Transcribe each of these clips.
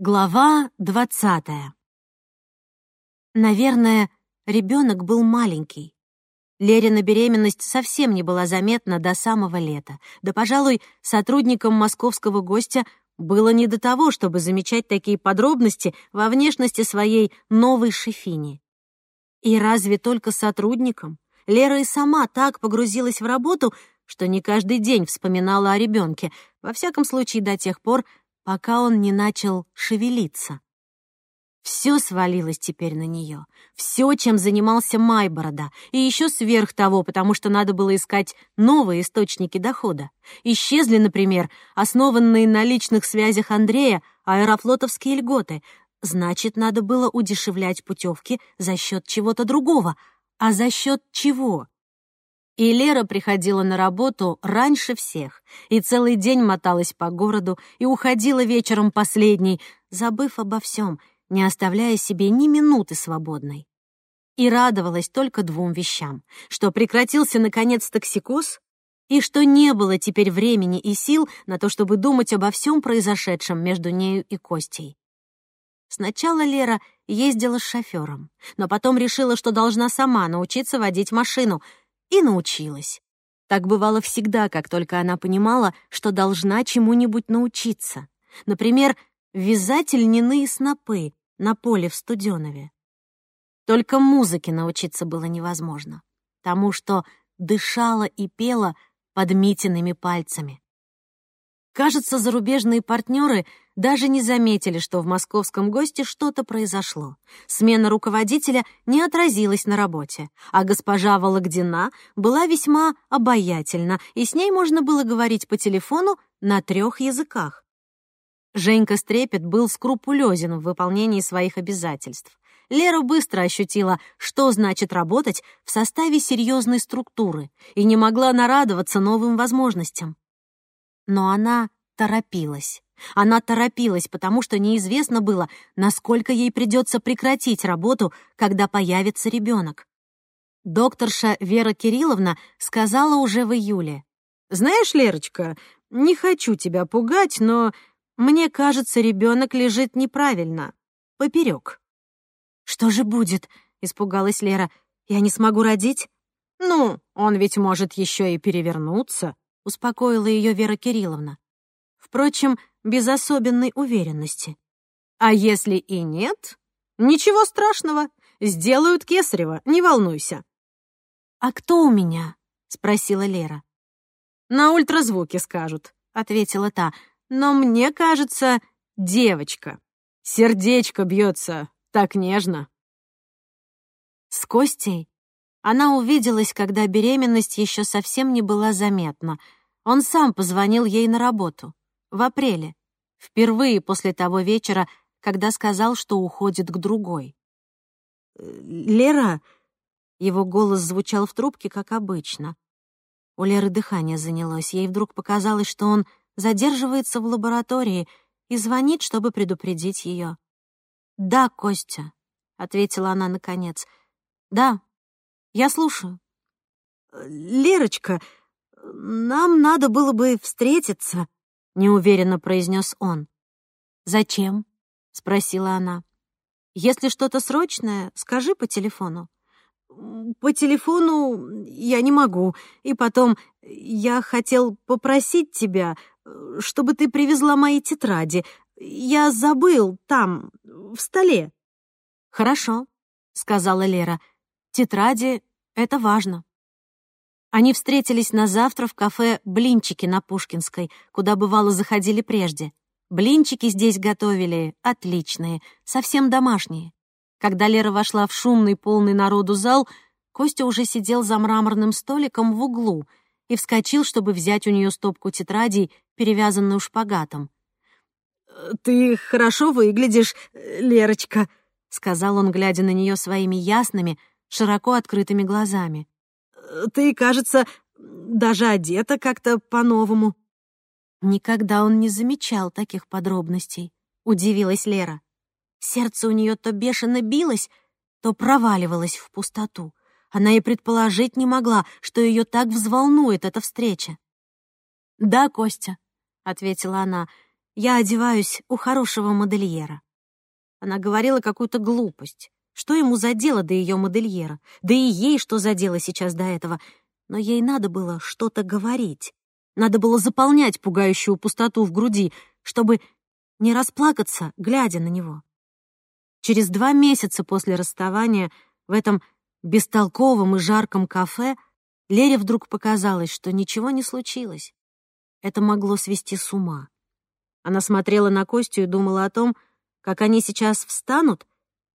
Глава двадцатая. Наверное, ребенок был маленький. Лерина беременность совсем не была заметна до самого лета. Да, пожалуй, сотрудникам московского гостя было не до того, чтобы замечать такие подробности во внешности своей новой шефини. И разве только сотрудникам? Лера и сама так погрузилась в работу, что не каждый день вспоминала о ребенке, во всяком случае до тех пор, пока он не начал шевелиться. Все свалилось теперь на нее. Все, чем занимался Майборода. И еще сверх того, потому что надо было искать новые источники дохода. Исчезли, например, основанные на личных связях Андрея аэрофлотовские льготы. Значит, надо было удешевлять путевки за счет чего-то другого. А за счет чего? И Лера приходила на работу раньше всех, и целый день моталась по городу, и уходила вечером последней, забыв обо всем, не оставляя себе ни минуты свободной. И радовалась только двум вещам, что прекратился, наконец, токсикоз, и что не было теперь времени и сил на то, чтобы думать обо всем произошедшем между нею и Костей. Сначала Лера ездила с шофером, но потом решила, что должна сама научиться водить машину — и научилась. Так бывало всегда, как только она понимала, что должна чему-нибудь научиться. Например, вязать льняные снопы на поле в Студенове. Только музыке научиться было невозможно, тому, что дышала и пела под Митиными пальцами. Кажется, зарубежные партнеры даже не заметили, что в московском госте что-то произошло. Смена руководителя не отразилась на работе, а госпожа Вологдина была весьма обаятельна, и с ней можно было говорить по телефону на трех языках. Женька Стрепет был скрупулезен в выполнении своих обязательств. Лера быстро ощутила, что значит работать в составе серьезной структуры, и не могла нарадоваться новым возможностям. Но она торопилась. Она торопилась, потому что неизвестно было, насколько ей придется прекратить работу, когда появится ребенок. Докторша Вера Кирилловна сказала уже в июле. «Знаешь, Лерочка, не хочу тебя пугать, но мне кажется, ребенок лежит неправильно, поперек». «Что же будет?» — испугалась Лера. «Я не смогу родить?» «Ну, он ведь может еще и перевернуться», — успокоила ее Вера Кирилловна. Впрочем, без особенной уверенности. А если и нет? Ничего страшного, сделают кесарево, не волнуйся. «А кто у меня?» — спросила Лера. «На ультразвуке скажут», — ответила та. «Но мне кажется, девочка. Сердечко бьется так нежно». С Костей она увиделась, когда беременность еще совсем не была заметна. Он сам позвонил ей на работу. В апреле. Впервые после того вечера, когда сказал, что уходит к другой. «Лера...» Его голос звучал в трубке, как обычно. У Леры дыхание занялось. Ей вдруг показалось, что он задерживается в лаборатории и звонит, чтобы предупредить ее. «Да, Костя», — ответила она наконец. «Да, я слушаю». «Лерочка, нам надо было бы встретиться», неуверенно произнес он. «Зачем?» — спросила она. «Если что-то срочное, скажи по телефону». «По телефону я не могу. И потом, я хотел попросить тебя, чтобы ты привезла мои тетради. Я забыл там, в столе». «Хорошо», — сказала Лера. «Тетради — это важно». Они встретились на завтра в кафе «Блинчики» на Пушкинской, куда бывало заходили прежде. Блинчики здесь готовили отличные, совсем домашние. Когда Лера вошла в шумный, полный народу зал, Костя уже сидел за мраморным столиком в углу и вскочил, чтобы взять у нее стопку тетрадей, перевязанную шпагатом. «Ты хорошо выглядишь, Лерочка», — сказал он, глядя на нее своими ясными, широко открытыми глазами. Ты, кажется, даже одета как-то по-новому». Никогда он не замечал таких подробностей, удивилась Лера. Сердце у нее то бешено билось, то проваливалось в пустоту. Она и предположить не могла, что ее так взволнует эта встреча. «Да, Костя», — ответила она, — я одеваюсь у хорошего модельера. Она говорила какую-то глупость. Что ему за дело до ее модельера? Да и ей что за дело сейчас до этого? Но ей надо было что-то говорить. Надо было заполнять пугающую пустоту в груди, чтобы не расплакаться, глядя на него. Через два месяца после расставания в этом бестолковом и жарком кафе Лере вдруг показалось, что ничего не случилось. Это могло свести с ума. Она смотрела на Костю и думала о том, как они сейчас встанут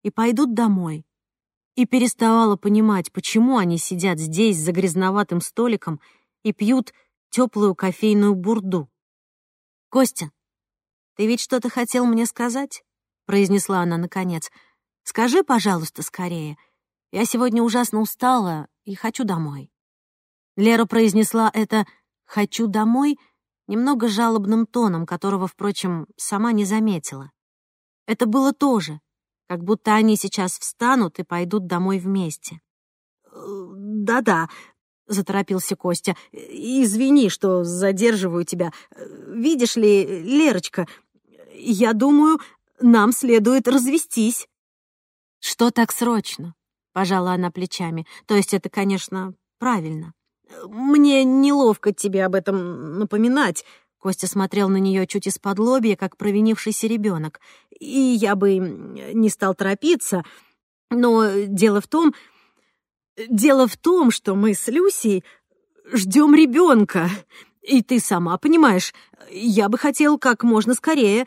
и пойдут домой. И переставала понимать, почему они сидят здесь за грязноватым столиком и пьют теплую кофейную бурду. «Костя, ты ведь что-то хотел мне сказать?» — произнесла она наконец. «Скажи, пожалуйста, скорее. Я сегодня ужасно устала и хочу домой». Лера произнесла это «хочу домой» немного жалобным тоном, которого, впрочем, сама не заметила. Это было тоже, как будто они сейчас встанут и пойдут домой вместе. «Да-да», — заторопился Костя. «Извини, что задерживаю тебя. Видишь ли, Лерочка, я думаю, нам следует развестись». «Что так срочно?» — пожала она плечами. «То есть это, конечно, правильно». «Мне неловко тебе об этом напоминать», Костя смотрел на нее чуть из-под лобья, как провинившийся ребенок. «И я бы не стал торопиться, но дело в том... Дело в том, что мы с Люсей ждем ребенка. И ты сама понимаешь, я бы хотел как можно скорее...»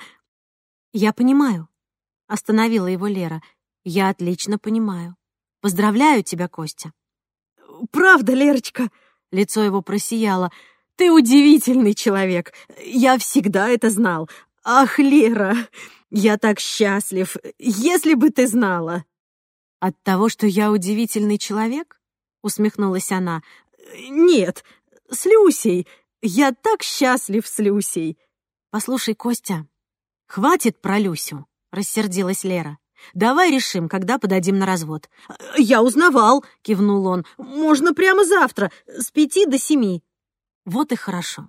«Я понимаю», — остановила его Лера. «Я отлично понимаю. Поздравляю тебя, Костя». «Правда, Лерочка?» — лицо его просияло — ты удивительный человек. Я всегда это знал. Ах, Лера, я так счастлив. Если бы ты знала. От того, что я удивительный человек? Усмехнулась она. Нет, с Люсей. Я так счастлив с Люсей. Послушай, Костя, хватит про Люсю, рассердилась Лера. Давай решим, когда подадим на развод. Я узнавал, кивнул он. Можно прямо завтра, с пяти до семи. Вот и хорошо.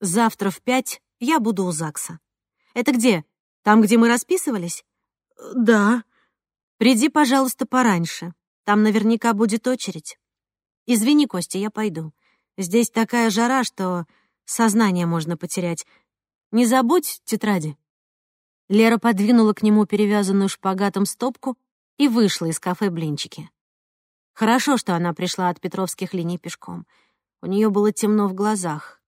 Завтра в пять я буду у ЗАГСа. Это где? Там, где мы расписывались? Да. Приди, пожалуйста, пораньше. Там наверняка будет очередь. Извини, Костя, я пойду. Здесь такая жара, что сознание можно потерять. Не забудь тетради. Лера подвинула к нему перевязанную шпагатом стопку и вышла из кафе «Блинчики». Хорошо, что она пришла от Петровских линий пешком — у нее было темно в глазах.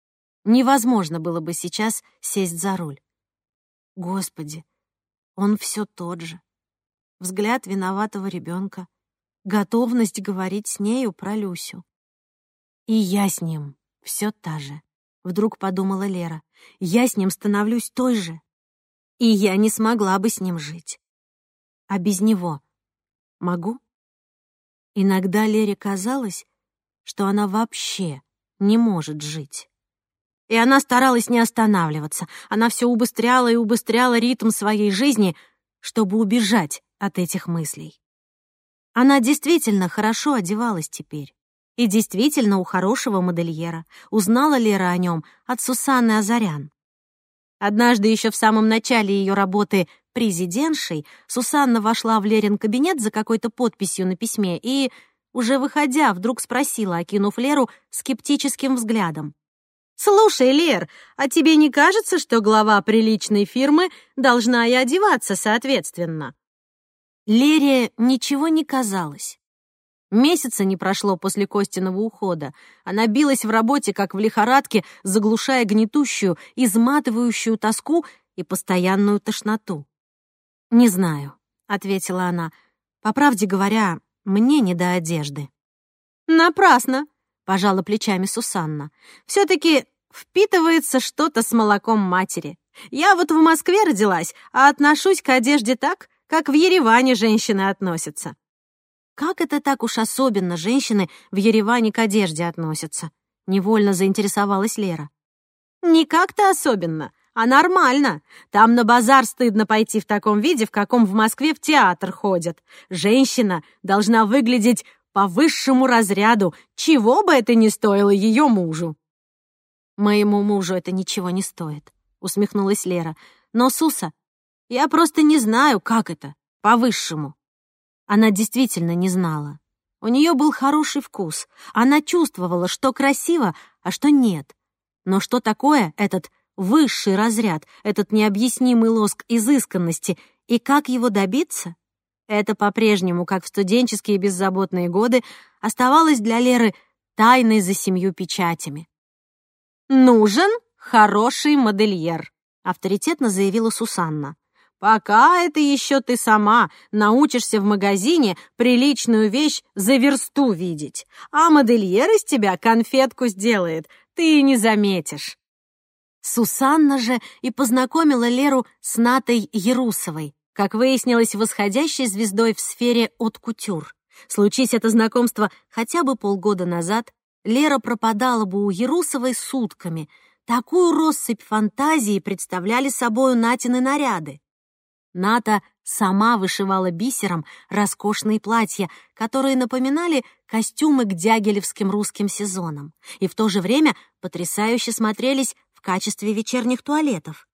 Невозможно было бы сейчас сесть за руль. Господи, он все тот же. Взгляд виноватого ребенка, готовность говорить с нею про Люсю. И я с ним все та же. Вдруг подумала Лера. Я с ним становлюсь той же. И я не смогла бы с ним жить. А без него могу? Иногда Лере казалось, что она вообще не может жить. И она старалась не останавливаться. Она все убыстряла и убыстряла ритм своей жизни, чтобы убежать от этих мыслей. Она действительно хорошо одевалась теперь. И действительно у хорошего модельера. Узнала Лера о нем от Сусанны Азарян. Однажды еще в самом начале ее работы президентшей Сусанна вошла в Лерин кабинет за какой-то подписью на письме и уже выходя, вдруг спросила, окинув Леру скептическим взглядом. «Слушай, Лер, а тебе не кажется, что глава приличной фирмы должна и одеваться соответственно?» Лере ничего не казалось. Месяца не прошло после Костиного ухода. Она билась в работе, как в лихорадке, заглушая гнетущую, изматывающую тоску и постоянную тошноту. «Не знаю», — ответила она. «По правде говоря, мне не до одежды». «Напрасно», — пожала плечами Сусанна. «Все-таки впитывается что-то с молоком матери. Я вот в Москве родилась, а отношусь к одежде так, как в Ереване женщины относятся». «Как это так уж особенно женщины в Ереване к одежде относятся?» — невольно заинтересовалась Лера. «Не как-то особенно, а нормально. Там на базар стыдно пойти в таком виде, в каком в Москве в театр ходят. Женщина должна выглядеть по высшему разряду, чего бы это ни стоило ее мужу. «Моему мужу это ничего не стоит», — усмехнулась Лера. «Но, Суса, я просто не знаю, как это, по-высшему». Она действительно не знала. У нее был хороший вкус. Она чувствовала, что красиво, а что нет. Но что такое этот высший разряд, этот необъяснимый лоск изысканности, и как его добиться? Это по-прежнему, как в студенческие беззаботные годы, оставалось для Леры тайной за семью печатями. «Нужен хороший модельер», — авторитетно заявила Сусанна. «Пока это еще ты сама научишься в магазине приличную вещь за версту видеть, а модельер из тебя конфетку сделает, ты не заметишь». Сусанна же и познакомила Леру с Натой Ярусовой, как выяснилось, восходящей звездой в сфере от кутюр. Случись это знакомство хотя бы полгода назад, Лера пропадала бы у Ярусовой сутками. Такую россыпь фантазии представляли собою Натины наряды. Ната сама вышивала бисером роскошные платья, которые напоминали костюмы к дягилевским русским сезонам, и в то же время потрясающе смотрелись качестве вечерних туалетов.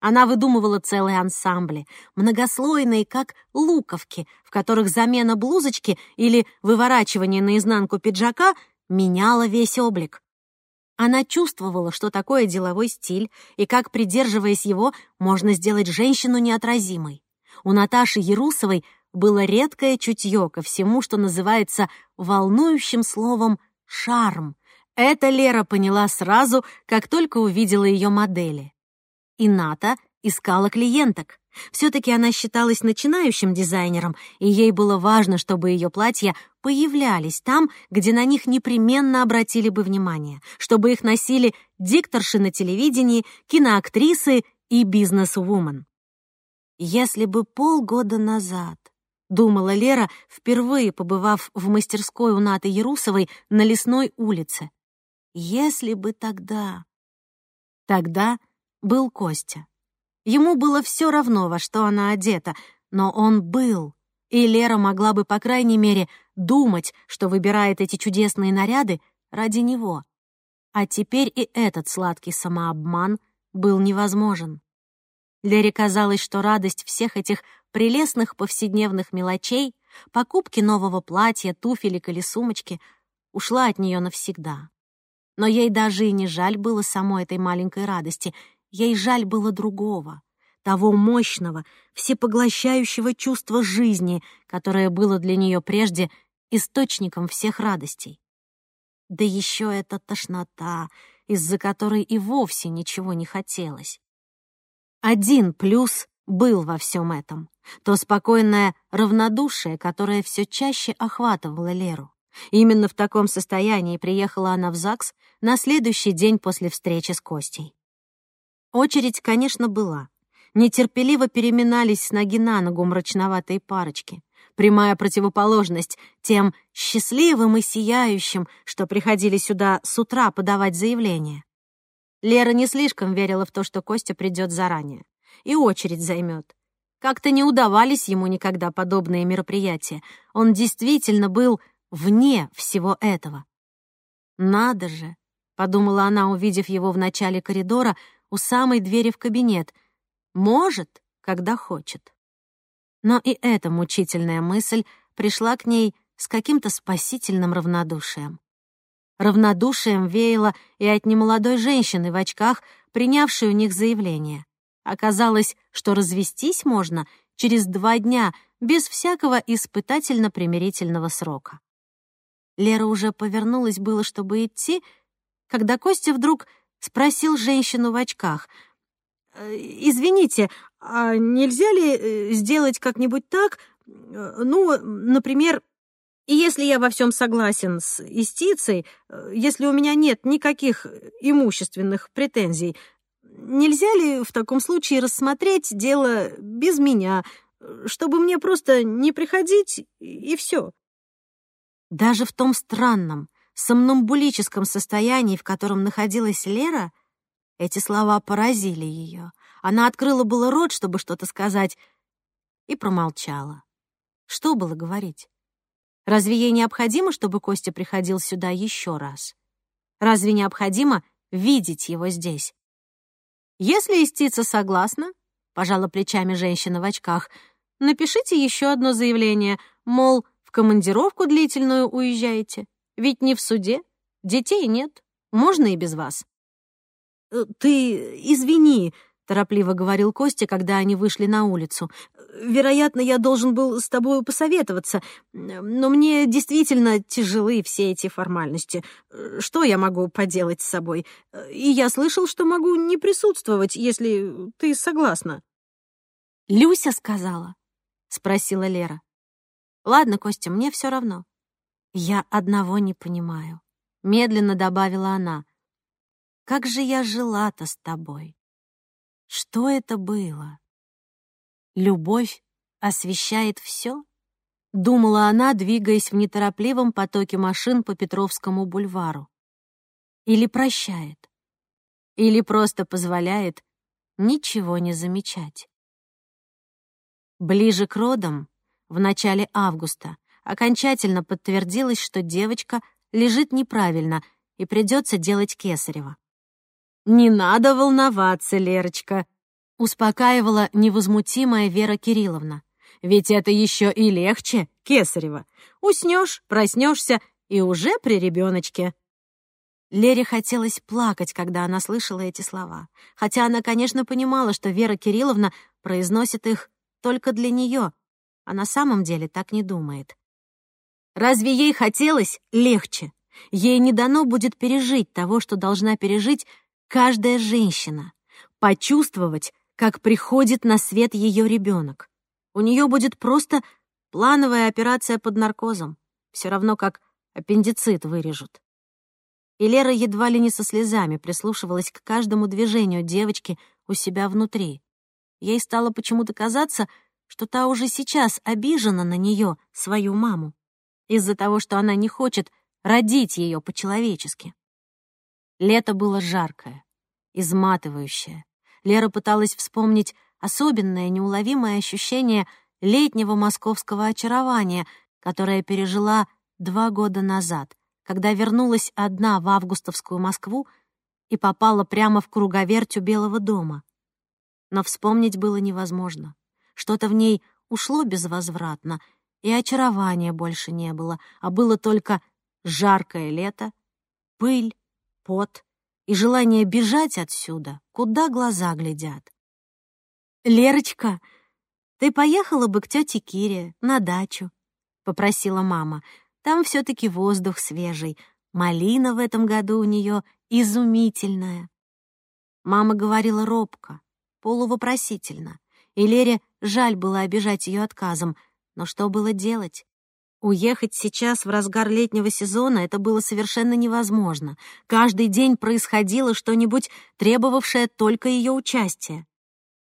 Она выдумывала целые ансамбли, многослойные, как луковки, в которых замена блузочки или выворачивание наизнанку пиджака меняла весь облик. Она чувствовала, что такое деловой стиль и как, придерживаясь его, можно сделать женщину неотразимой. У Наташи Ярусовой было редкое чутье ко всему, что называется волнующим словом «шарм». Это Лера поняла сразу, как только увидела ее модели. И Ната искала клиенток. Все-таки она считалась начинающим дизайнером, и ей было важно, чтобы ее платья появлялись там, где на них непременно обратили бы внимание, чтобы их носили дикторши на телевидении, киноактрисы и бизнес-вумен. Если бы полгода назад, думала Лера, впервые побывав в мастерской у Наты Ярусовой на Лесной улице, если бы тогда... Тогда был Костя. Ему было все равно, во что она одета, но он был, и Лера могла бы, по крайней мере, думать, что выбирает эти чудесные наряды ради него. А теперь и этот сладкий самообман был невозможен. Лере казалось, что радость всех этих прелестных повседневных мелочей, покупки нового платья, туфелек или сумочки, ушла от нее навсегда. Но ей даже и не жаль было самой этой маленькой радости — Ей жаль было другого, того мощного, всепоглощающего чувства жизни, которое было для нее прежде источником всех радостей. Да еще эта тошнота, из-за которой и вовсе ничего не хотелось. Один плюс был во всем этом — то спокойное равнодушие, которое все чаще охватывало Леру. Именно в таком состоянии приехала она в ЗАГС на следующий день после встречи с Костей. Очередь, конечно, была. Нетерпеливо переминались с ноги на ногу мрачноватые парочки. Прямая противоположность тем счастливым и сияющим, что приходили сюда с утра подавать заявление. Лера не слишком верила в то, что Костя придет заранее. И очередь займет. Как-то не удавались ему никогда подобные мероприятия. Он действительно был вне всего этого. «Надо же!» — подумала она, увидев его в начале коридора — у самой двери в кабинет. Может, когда хочет. Но и эта мучительная мысль пришла к ней с каким-то спасительным равнодушием. Равнодушием веяло и от немолодой женщины в очках, принявшей у них заявление. Оказалось, что развестись можно через два дня без всякого испытательно-примирительного срока. Лера уже повернулась было, чтобы идти, когда Костя вдруг Спросил женщину в очках. «Э, «Извините, а нельзя ли э, сделать как-нибудь так? Э, ну, например, если я во всем согласен с истицей, если у меня нет никаких имущественных претензий, нельзя ли в таком случае рассмотреть дело без меня, чтобы мне просто не приходить и все?» Даже в том странном, сомнамбулическом состоянии, в котором находилась Лера, эти слова поразили ее. Она открыла было рот, чтобы что-то сказать, и промолчала. Что было говорить? Разве ей необходимо, чтобы Костя приходил сюда еще раз? Разве необходимо видеть его здесь? Если истица согласна, пожала плечами женщина в очках, напишите еще одно заявление, мол, командировку длительную уезжаете. Ведь не в суде, детей нет, можно и без вас. «Э, «Ты извини», — торопливо говорил Костя, когда они вышли на улицу. «Вероятно, я должен был с тобой посоветоваться, но мне действительно тяжелы все эти формальности. Что я могу поделать с собой? И я слышал, что могу не присутствовать, если ты согласна». «Люся сказала?» — спросила Лера. «Ладно, Костя, мне все равно. Я одного не понимаю», — медленно добавила она. Как же я жила-то с тобой? Что это было? Любовь освещает все? Думала она, двигаясь в неторопливом потоке машин по Петровскому бульвару. Или прощает? Или просто позволяет ничего не замечать? Ближе к родам, в начале августа, окончательно подтвердилось, что девочка лежит неправильно и придется делать кесарево. «Не надо волноваться, Лерочка», — успокаивала невозмутимая Вера Кирилловна. «Ведь это еще и легче, Кесарева. Уснешь, проснешься и уже при ребеночке». Лере хотелось плакать, когда она слышала эти слова, хотя она, конечно, понимала, что Вера Кирилловна произносит их только для нее, а на самом деле так не думает. Разве ей хотелось легче? Ей не дано будет пережить того, что должна пережить каждая женщина, почувствовать, как приходит на свет ее ребенок. У нее будет просто плановая операция под наркозом, все равно как аппендицит вырежут. И Лера едва ли не со слезами прислушивалась к каждому движению девочки у себя внутри. Ей стало почему-то казаться, что та уже сейчас обижена на нее, свою маму, из-за того, что она не хочет родить ее по-человечески. Лето было жаркое, изматывающее. Лера пыталась вспомнить особенное, неуловимое ощущение летнего московского очарования, которое пережила два года назад, когда вернулась одна в августовскую Москву и попала прямо в круговерть у Белого дома. Но вспомнить было невозможно. Что-то в ней ушло безвозвратно, и очарования больше не было, а было только жаркое лето, пыль, пот и желание бежать отсюда, куда глаза глядят. «Лерочка, ты поехала бы к тете Кире на дачу», — попросила мама. «Там все таки воздух свежий, малина в этом году у нее изумительная». Мама говорила робко, полувопросительно, и Лере жаль было обижать ее отказом, но что было делать? Уехать сейчас в разгар летнего сезона это было совершенно невозможно. Каждый день происходило что-нибудь, требовавшее только ее участия.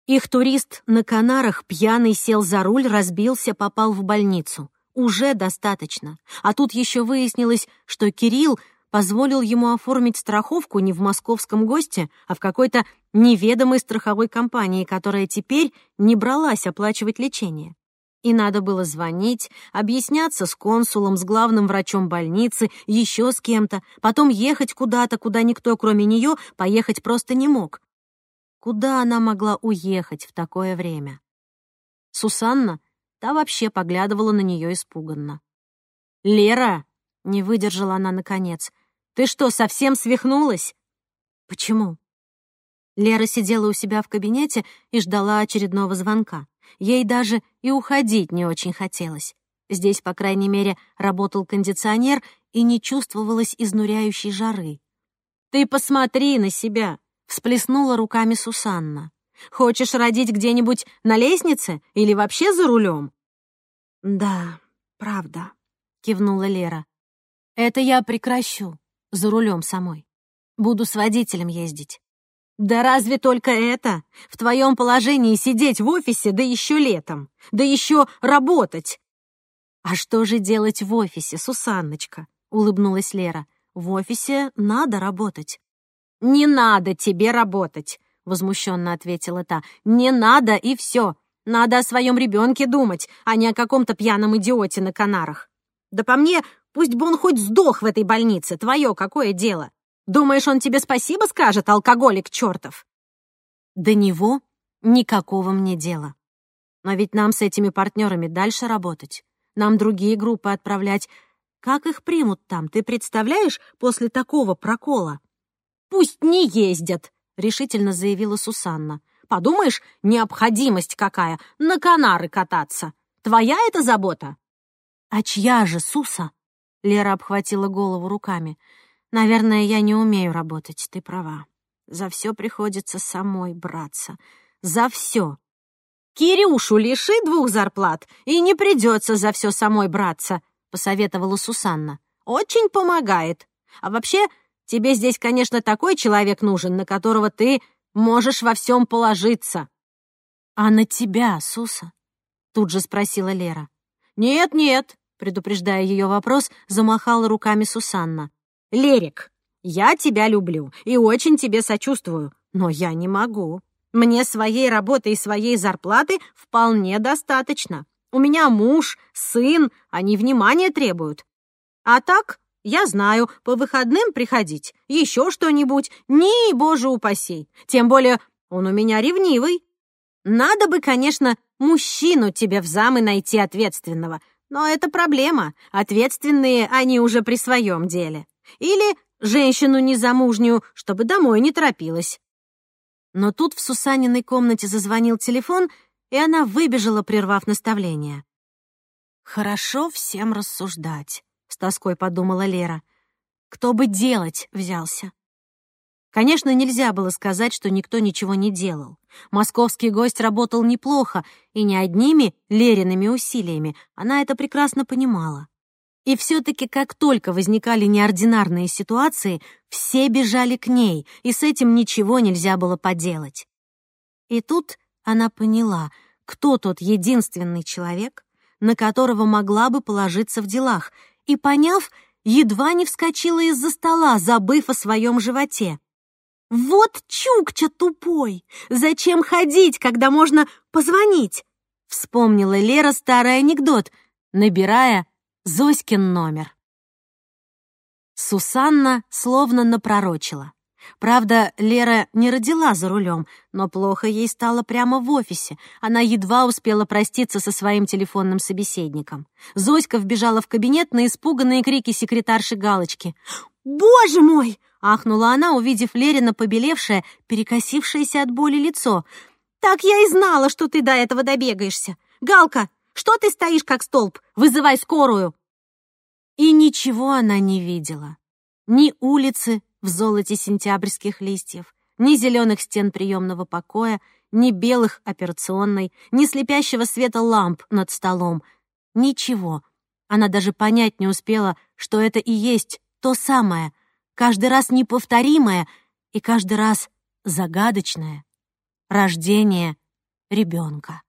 Их турист на Канарах пьяный сел за руль, разбился, попал в больницу. Уже достаточно. А тут еще выяснилось, что Кирилл позволил ему оформить страховку не в московском госте, а в какой-то неведомой страховой компании, которая теперь не бралась оплачивать лечение. И надо было звонить, объясняться с консулом, с главным врачом больницы, еще с кем-то, потом ехать куда-то, куда никто, кроме нее, поехать просто не мог. Куда она могла уехать в такое время? Сусанна, та вообще поглядывала на нее испуганно. «Лера!» — не выдержала она наконец. «Ты что, совсем свихнулась?» «Почему?» Лера сидела у себя в кабинете и ждала очередного звонка. Ей даже и уходить не очень хотелось. Здесь, по крайней мере, работал кондиционер и не чувствовалось изнуряющей жары. «Ты посмотри на себя!» — всплеснула руками Сусанна. «Хочешь родить где-нибудь на лестнице или вообще за рулем?» «Да, правда», — кивнула Лера. «Это я прекращу за рулем самой. Буду с водителем ездить. «Да разве только это? В твоем положении сидеть в офисе, да еще летом, да еще работать!» «А что же делать в офисе, Сусанночка?» — улыбнулась Лера. «В офисе надо работать». «Не надо тебе работать!» — возмущенно ответила та. «Не надо и все. Надо о своем ребенке думать, а не о каком-то пьяном идиоте на Канарах. Да по мне, пусть бы он хоть сдох в этой больнице, твое какое дело!» Думаешь, он тебе спасибо скажет, алкоголик чертов?» До него никакого мне дела. Но ведь нам с этими партнерами дальше работать. Нам другие группы отправлять. Как их примут там, ты представляешь, после такого прокола? «Пусть не ездят», — решительно заявила Сусанна. «Подумаешь, необходимость какая, на Канары кататься. Твоя это забота?» «А чья же, Суса?» Лера обхватила голову руками. «Наверное, я не умею работать, ты права. За все приходится самой браться. За все. Кирюшу лиши двух зарплат, и не придется за все самой браться», — посоветовала Сусанна. «Очень помогает. А вообще, тебе здесь, конечно, такой человек нужен, на которого ты можешь во всем положиться». «А на тебя, Суса?» — тут же спросила Лера. «Нет-нет», — предупреждая ее вопрос, замахала руками Сусанна. «Лерик, я тебя люблю и очень тебе сочувствую, но я не могу. Мне своей работы и своей зарплаты вполне достаточно. У меня муж, сын, они внимания требуют. А так, я знаю, по выходным приходить, еще что-нибудь, не, боже упаси. Тем более он у меня ревнивый. Надо бы, конечно, мужчину тебе в замы найти ответственного, но это проблема. Ответственные они уже при своем деле. Или женщину незамужнюю, чтобы домой не торопилась. Но тут в Сусаниной комнате зазвонил телефон, и она выбежала, прервав наставление. «Хорошо всем рассуждать», — с тоской подумала Лера. «Кто бы делать взялся?» Конечно, нельзя было сказать, что никто ничего не делал. Московский гость работал неплохо, и не одними Лериными усилиями, она это прекрасно понимала. И все-таки, как только возникали неординарные ситуации, все бежали к ней, и с этим ничего нельзя было поделать. И тут она поняла, кто тот единственный человек, на которого могла бы положиться в делах, и, поняв, едва не вскочила из-за стола, забыв о своем животе. «Вот чукча тупой! Зачем ходить, когда можно позвонить?» Вспомнила Лера старый анекдот, набирая Зоськин номер. Сусанна словно напророчила. Правда, Лера не родила за рулем, но плохо ей стало прямо в офисе. Она едва успела проститься со своим телефонным собеседником. Зоська вбежала в кабинет на испуганные крики секретарши Галочки. «Боже мой!» — ахнула она, увидев Лерина побелевшее, перекосившееся от боли лицо. «Так я и знала, что ты до этого добегаешься! Галка, что ты стоишь как столб? Вызывай скорую!» И ничего она не видела. Ни улицы в золоте сентябрьских листьев, ни зеленых стен приемного покоя, ни белых операционной, ни слепящего света ламп над столом. Ничего. Она даже понять не успела, что это и есть то самое, каждый раз неповторимое и каждый раз загадочное рождение ребенка.